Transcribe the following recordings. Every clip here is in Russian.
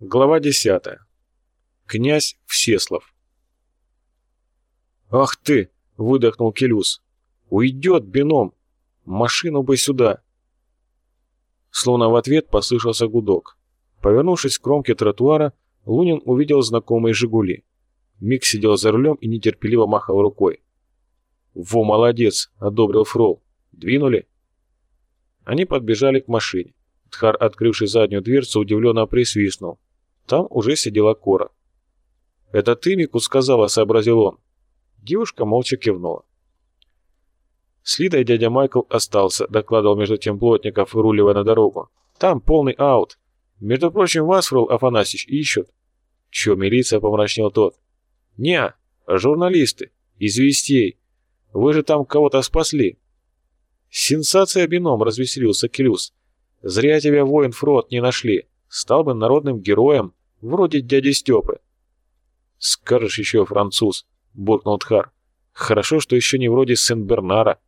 Глава 10. Князь Всеслав. «Ах ты!» — выдохнул Келюс. «Уйдет бином! Машину бы сюда!» Словно в ответ послышался гудок. Повернувшись к кромке тротуара, Лунин увидел знакомые «Жигули». Мик сидел за рулем и нетерпеливо махал рукой. «Во, молодец!» — одобрил Фрол. «Двинули?» Они подбежали к машине. Тхар, открывший заднюю дверцу, удивленно присвистнул. Там уже сидела Кора. «Это ты Мику сказала», — сообразил он. Девушка молча кивнула. С Лидой дядя Майкл остался, докладывал между тем Плотников, выруливая на дорогу. «Там полный аут. Между прочим, вас, Фрол Афанасьевич, ищут». «Чё, милиция?» — помрачнел тот. «Не, журналисты. Из вестей. Вы же там кого-то спасли». «Сенсация бином», — развеселился Келюс. «Зря тебя, воин Фрод, не нашли. Стал бы народным героем, вроде дяди Степы. «Скажешь еще, француз», — буркнул Тхар. «Хорошо, что еще не вроде Сен-Бернара».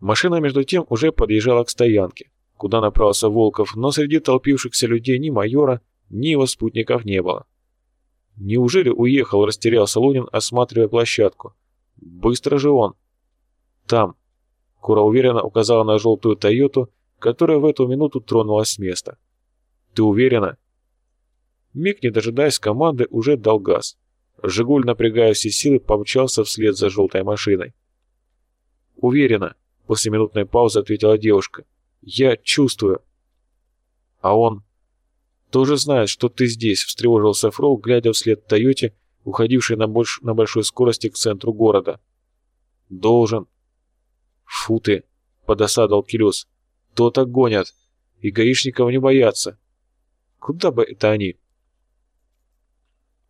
Машина, между тем, уже подъезжала к стоянке, куда направился Волков, но среди толпившихся людей ни майора, ни его спутников не было. «Неужели уехал?» — растерялся Лунин, осматривая площадку. «Быстро же он!» «Там!» — Кура уверенно указала на желтую «Тойоту», которая в эту минуту тронулась с места. «Ты уверена?» Миг, не дожидаясь команды, уже дал газ. «Жигуль», напрягая все силы, помчался вслед за желтой машиной. «Уверена», — после минутной паузы ответила девушка. «Я чувствую». «А он...» «Тоже знает, что ты здесь», — встревожился Фрол, глядя вслед Тойоте, уходившей на, больш... на большой скорости к центру города. «Должен». «Фу ты», — подосадовал Килюс. То-то гонят. И гаишников не боятся. Куда бы это они?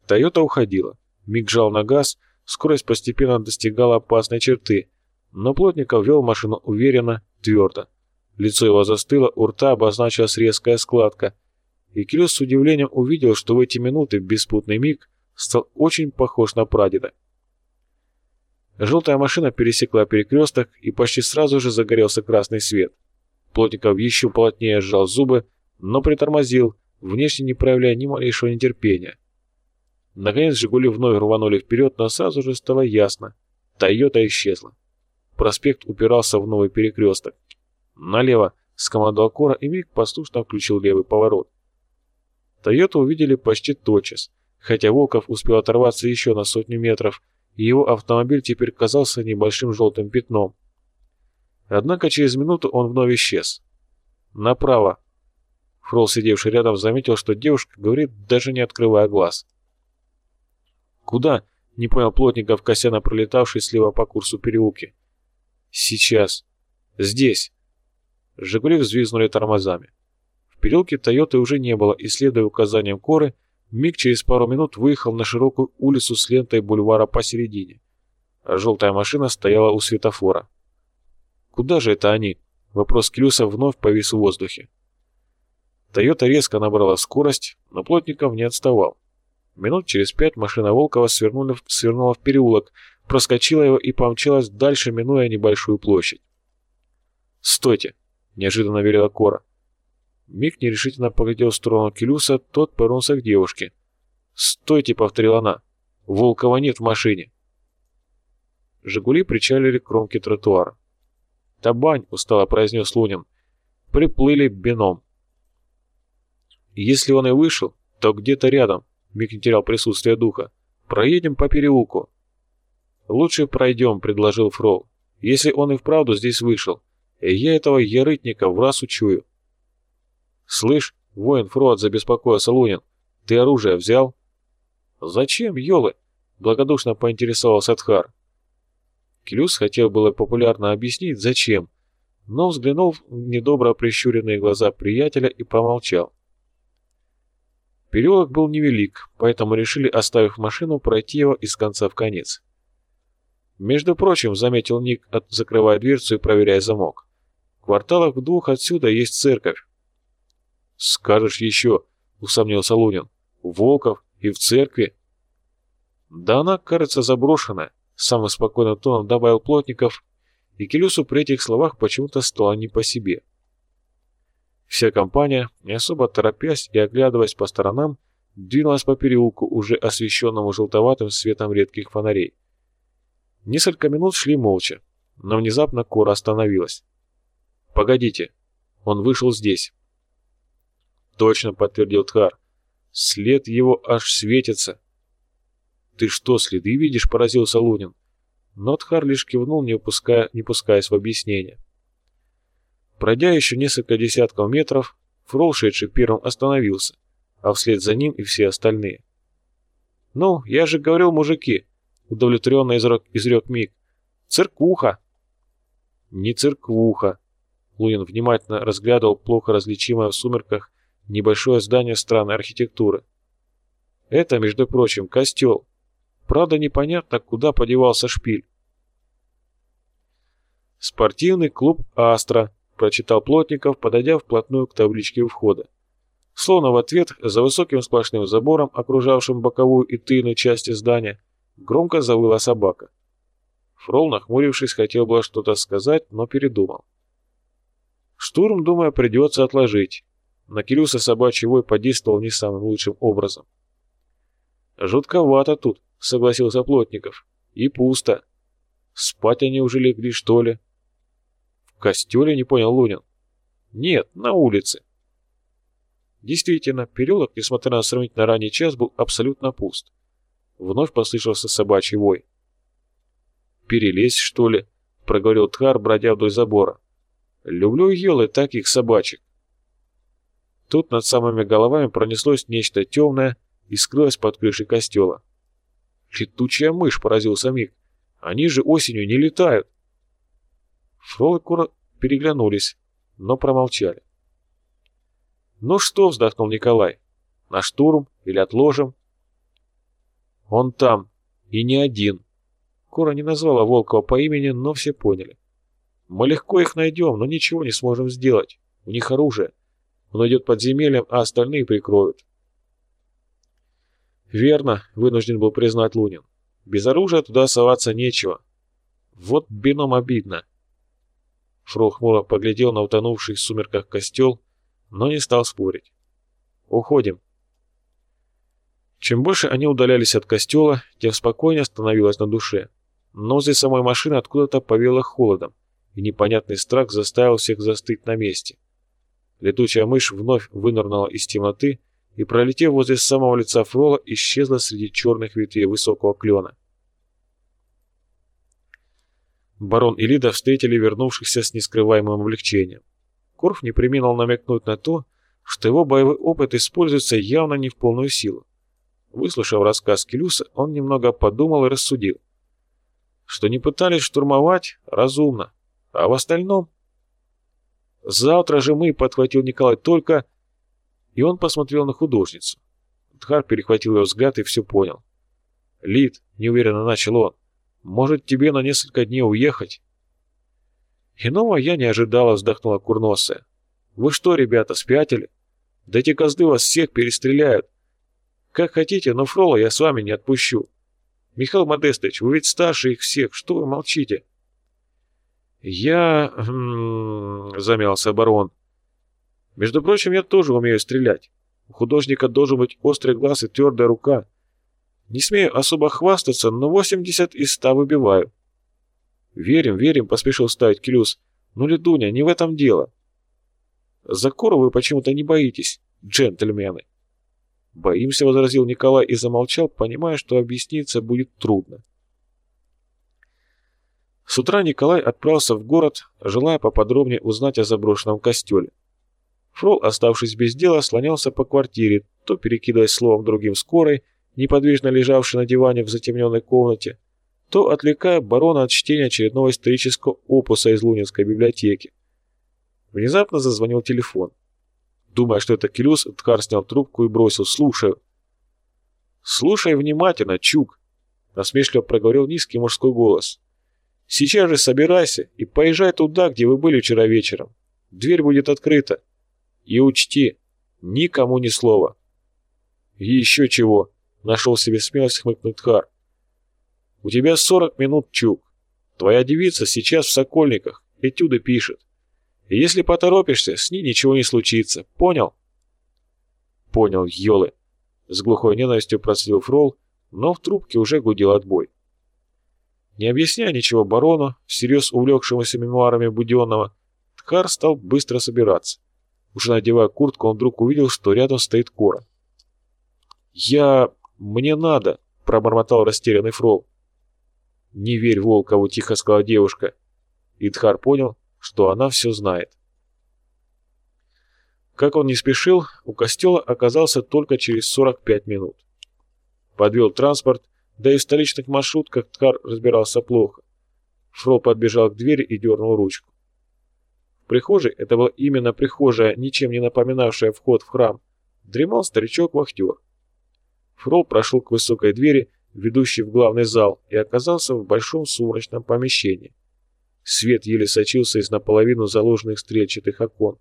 Тойота уходила. Миг жал на газ, скорость постепенно достигала опасной черты, но Плотников вел машину уверенно, твердо. Лицо его застыло, у рта обозначилась резкая складка, и Кирюс с удивлением увидел, что в эти минуты беспутный миг стал очень похож на прадеда. Желтая машина пересекла перекресток, и почти сразу же загорелся красный свет. Плотников еще плотнее сжал зубы, но притормозил, внешне не проявляя ни малейшего нетерпения. Наконец «Жигули» вновь рванули вперед, но сразу же стало ясно. «Тойота» исчезла. Проспект упирался в новый перекресток. «Налево!» — скомандовал Кора, и Мик послушно включил левый поворот. «Тойоту» увидели почти тотчас, хотя Волков успел оторваться еще на сотню метров, и его автомобиль теперь казался небольшим желтым пятном. Однако через минуту он вновь исчез. «Направо!» Фрол, сидевший рядом, заметил, что девушка говорит, даже не открывая глаз. «Куда?» — не понял Плотников, кося на пролетавший слева по курсу переулки. «Сейчас. Здесь». «Жигули» взвизгнули тормозами. В переулке «Тойоты» уже не было, и, следуя указаниям Коры, Миг через пару минут выехал на широкую улицу с лентой бульвара посередине, желтая машина стояла у светофора. Куда же это они? Вопрос Клюса вновь повис в воздухе. Тойота резко набрала скорость, но Плотников не отставал. Минут через пять машина Волкова свернула, свернула в переулок, проскочила его и помчалась дальше, минуя небольшую площадь. «Стойте!» — неожиданно верила Кора. Мик нерешительно поглядел в сторону Келюса, тот повернулся к девушке. «Стойте!» — повторила она. «Волкова нет в машине!» «Жигули» причалили к кромке тротуара. «Табань», — устало произнес Лунин. «Приплыли бином». «Если он и вышел, то где-то рядом», — Мик не терял присутствие духа. «Проедем по переулку». «Лучше пройдем», — предложил Фрол. «Если он и вправду здесь вышел, я этого ярытника в раз учую». «Слышь, воин Фрод», — забеспокоился Лунин, — «ты оружие взял?» «Зачем, елы?» — благодушно поинтересовался Тхар. Клюс хотел было популярно объяснить, зачем, но взглянул в недобро прищуренные глаза приятеля и промолчал. Переулок был невелик, поэтому решили, оставив машину, пройти его из конца в конец. Между прочим, заметил Ник, закрывая дверцу и проверяя замок. В кварталах двух отсюда есть церковь. «Скажешь еще», — усомнился Лунин, — «Волков и в церкви». «Да она, кажется, заброшенная самым спокойным тоном добавил Плотников, и Келюсу при этих словах почему-то стало не по себе. Вся компания, не особо торопясь и оглядываясь по сторонам, двинулась по переулку, уже освещенному желтоватым светом редких фонарей. Несколько минут шли молча, но внезапно Кора остановилась. «Погодите, он вышел здесь». «Точно», — подтвердил Тхар. «След его аж светится». «Ты что, следы видишь?» — поразился Лунин. Но Тхар лишь кивнул, не, упуская, не пускаясь в объяснение. Пройдя еще несколько десятков метров, Фрол, шедший первым, остановился, а вслед за ним и все остальные. «Ну, я же говорил, мужики!» — удовлетворенно изрек, изрек Миг. «Церквуха!» «Не церквуха!» Лунин внимательно разглядывал плохо различимое в сумерках небольшое здание странной архитектуры. «Это, между прочим, костел. Правда, непонятно, куда подевался шпиль». «Спортивный клуб «Астра», — прочитал Плотников, подойдя вплотную к табличке входа. Словно в ответ, за высоким сплошным забором, окружавшим боковую и тыльную части здания, громко завыла собака. Фрол, нахмурившись, хотел было что-то сказать, но передумал. Штурм, думаю, придется отложить. На Кирюса собачий вой подействовал не самым лучшим образом. «Жутковато тут», — согласился Плотников. «И пусто. Спать они уже легли, что ли?» «В костеле?» — не понял Лунин. «Нет, на улице». Действительно, переулок, несмотря на сравнительно ранний час, был абсолютно пуст. Вновь послышался собачий вой. «Перелезть, что ли?» — проговорил Тхар, бродя вдоль забора. «Люблю елы таких собачек». Тут над самыми головами пронеслось нечто темное и скрылось под крышей костела. «Летучая мышь!» — поразился Мик. «Они же осенью не летают!» Фрол и Кура переглянулись, но промолчали. «Ну что?» — вздохнул Николай. «На штурм или отложим?» «Он там, и не один». Кора не назвала Волкова по имени, но все поняли. «Мы легко их найдем, но ничего не сможем сделать. У них оружие. Он идет подземельем, а остальные прикроют. Верно, вынужден был признать Лунин. Без оружия туда соваться нечего. Вот бином обидно. Фрол хмуро поглядел на утонувший в сумерках костел, но не стал спорить. Уходим. Чем больше они удалялись от костела, тем спокойнее становилось на душе. Но возле самой машины откуда-то повело холодом, и непонятный страх заставил всех застыть на месте. Летучая мышь вновь вынырнула из темноты и, пролетев возле самого лица Фрола, исчезла среди черных ветвей высокого клена. Барон и Лида встретили вернувшихся с нескрываемым облегчением. Корф не приминул намекнуть на то, что его боевой опыт используется явно не в полную силу. Выслушав рассказ Келюса, он немного подумал и рассудил, что не пытались штурмовать разумно, а в остальном «Завтра же мы», — подхватил Николай, — «только...» И он посмотрел на художницу. Дхар перехватил его взгляд и все понял. «Лид», — неуверенно начал он, — «может тебе на несколько дней уехать?» «Иного я не ожидала», — вздохнула Курносая. «Вы что, ребята, спятили? Да эти козлы вас всех перестреляют. Как хотите, но Фрола я с вами не отпущу. Михаил Модестович, вы ведь старше их всех, что вы молчите?» «Я...» хм, — замялся барон. «Между прочим, я тоже умею стрелять. У художника должен быть острый глаз и твердая рука. Не смею особо хвастаться, но 80 из 100 выбиваю». «Верим, верим», — поспешил ставить Келюс. «Ну, Ледуня, не в этом дело». «Закора вы почему-то не боитесь, джентльмены». «Боимся», — возразил Николай и замолчал, понимая, что объясниться будет трудно. С утра Николай отправился в город, желая поподробнее узнать о заброшенном костеле. Фрол, оставшись без дела, слонялся по квартире, то перекидываясь словом другим скорой, неподвижно лежавшей на диване в затемненной комнате, то отвлекая барона от чтения очередного исторического опуса из Лунинской библиотеки. Внезапно зазвонил телефон. Думая, что это Келюс, Ткар снял трубку и бросил «Слушаю». «Слушай внимательно, Чук», — насмешливо проговорил низкий мужской голос. Сейчас же собирайся и поезжай туда, где вы были вчера вечером. Дверь будет открыта. И учти, никому ни слова. Еще чего, нашел себе смелость хмыкнуть Хар. У тебя 40 минут, Чук. Твоя девица сейчас в Сокольниках, этюды пишет. И если поторопишься, с ней ничего не случится. Понял? Понял, ёлы. С глухой ненавистью процедил Фрол, но в трубке уже гудел отбой. Не объясняя ничего барону, всерьез увлекшемуся мемуарами Буденного, Тхар стал быстро собираться. Уже надевая куртку, он вдруг увидел, что рядом стоит Кора. «Я... мне надо», — пробормотал растерянный Фрол. «Не верь Волкову», — тихо сказала девушка. И Тхар понял, что она все знает. Как он не спешил, у костела оказался только через 45 минут. Подвел транспорт, да и в столичных маршрутках Тхар разбирался плохо. Фрол подбежал к двери и дернул ручку. В прихожей, это была именно прихожая, ничем не напоминавшая вход в храм, дремал старичок-вахтер. Фрол прошел к высокой двери, ведущей в главный зал, и оказался в большом сумрачном помещении. Свет еле сочился из наполовину заложенных стрельчатых окон.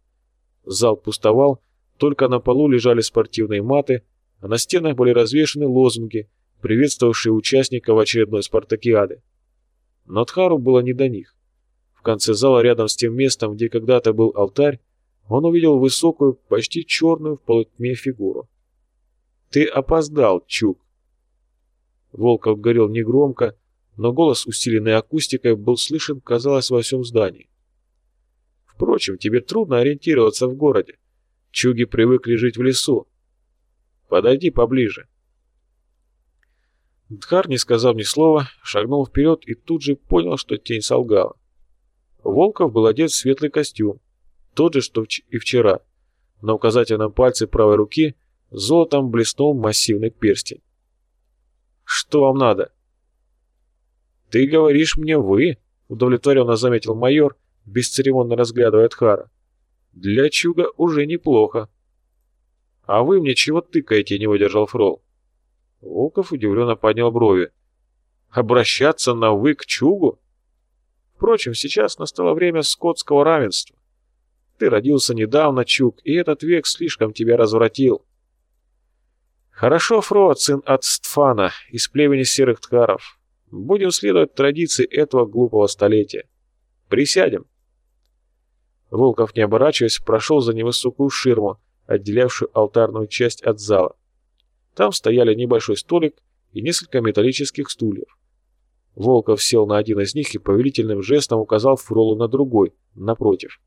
Зал пустовал, только на полу лежали спортивные маты, а на стенах были развешаны лозунги, приветствовавшие участников очередной спартакиады. Но Тхару было не до них. В конце зала, рядом с тем местом, где когда-то был алтарь, он увидел высокую, почти черную в полутьме фигуру. «Ты опоздал, Чук!» Волков говорил негромко, но голос, усиленный акустикой, был слышен, казалось, во всем здании. Впрочем, тебе трудно ориентироваться в городе. Чуги привыкли жить в лесу. Подойди поближе. Дхар, не сказав ни слова, шагнул вперед и тут же понял, что тень солгала. Волков был одет в светлый костюм, тот же, что и вчера. На указательном пальце правой руки золотом блеснул массивный перстень. «Что вам надо?» «Ты говоришь мне «вы», — удовлетворенно заметил майор, бесцеремонно разглядывая Тхара. «Для Чуга уже неплохо». «А вы мне чего тыкаете?» — не выдержал Фрол. Волков удивленно поднял брови. «Обращаться на «вы» к Чугу?» Впрочем, сейчас настало время скотского равенства. Ты родился недавно, Чуг, и этот век слишком тебя развратил. Хорошо, Фро, сын от Стфана, из племени серых ткаров. Будем следовать традиции этого глупого столетия. Присядем. Волков, не оборачиваясь, прошел за невысокую ширму, отделявшую алтарную часть от зала. Там стояли небольшой столик и несколько металлических стульев. Волков сел на один из них и повелительным жестом указал Фролу на другой, напротив.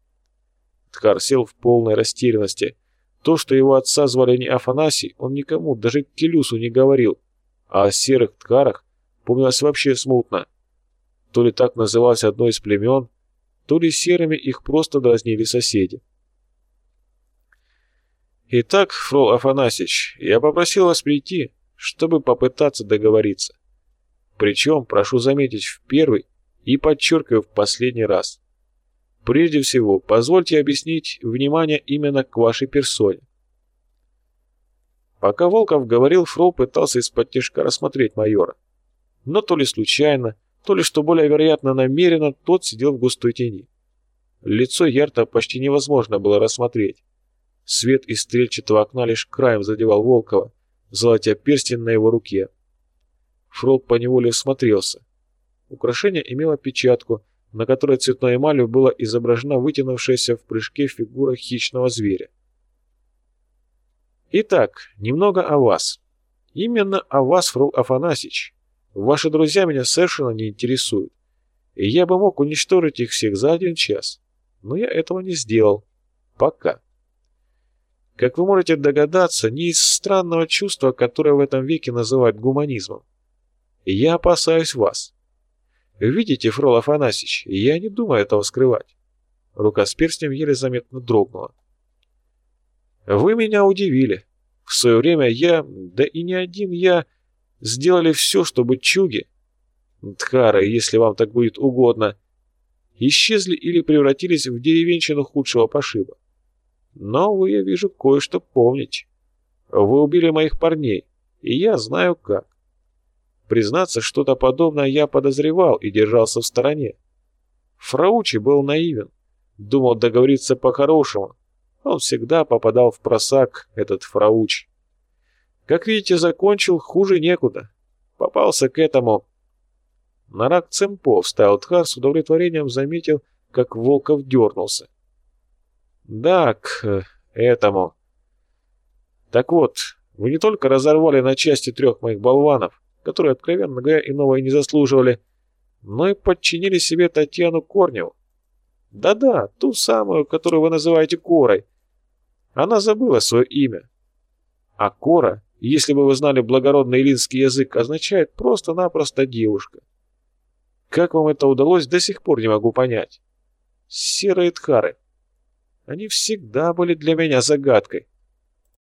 Ткар сел в полной растерянности. То, что его отца звали не Афанасий, он никому, даже Келюсу не говорил, а о серых ткарах помнилось вообще смутно. То ли так называлось одно из племен, то ли серыми их просто дразнили соседи. Итак, Фрол Афанасьевич, я попросил вас прийти, чтобы попытаться договориться. Причем, прошу заметить, в первый и подчеркиваю в последний раз. Прежде всего, позвольте объяснить внимание именно к вашей персоне. Пока Волков говорил, Фрол пытался из-под тяжка рассмотреть майора. Но то ли случайно, то ли, что более вероятно, намеренно, тот сидел в густой тени. Лицо Ярта почти невозможно было рассмотреть. Свет из стрельчатого окна лишь краем задевал Волкова, золотя перстень на его руке. Фрол поневоле всмотрелся. Украшение имело печатку, на которой цветной эмалью была изображена вытянувшаяся в прыжке фигура хищного зверя. Итак, немного о вас. Именно о вас, Фрол Афанасьевич. Ваши друзья меня совершенно не интересуют, и я бы мог уничтожить их всех за один час, но я этого не сделал. Пока. Как вы можете догадаться, не из странного чувства, которое в этом веке называют гуманизмом. Я опасаюсь вас. Видите, Фрол Афанасьевич, я не думаю этого скрывать. Рука с перстнем еле заметно дрогнула. Вы меня удивили. В свое время я, да и не один я, сделали все, чтобы чуги, Дхары, если вам так будет угодно, исчезли или превратились в деревенщину худшего пошиба. Но вы, я вижу, кое-что помните. Вы убили моих парней, и я знаю как. Признаться, что-то подобное я подозревал и держался в стороне. Фраучи был наивен, думал договориться по-хорошему. Он всегда попадал в просак, этот Фраучи. Как видите, закончил хуже некуда. Попался к этому. Нарак Цемпо вставил Тхар с удовлетворением заметил, как Волков дернулся. Да, к э, этому. Так вот, вы не только разорвали на части трех моих болванов, которые, откровенно говоря, иного и не заслуживали, но и подчинили себе Татьяну Корневу. Да-да, ту самую, которую вы называете Корой. Она забыла свое имя. А Кора, если бы вы знали благородный илинский язык, означает просто-напросто девушка. Как вам это удалось, до сих пор не могу понять. Серые тхары. Они всегда были для меня загадкой.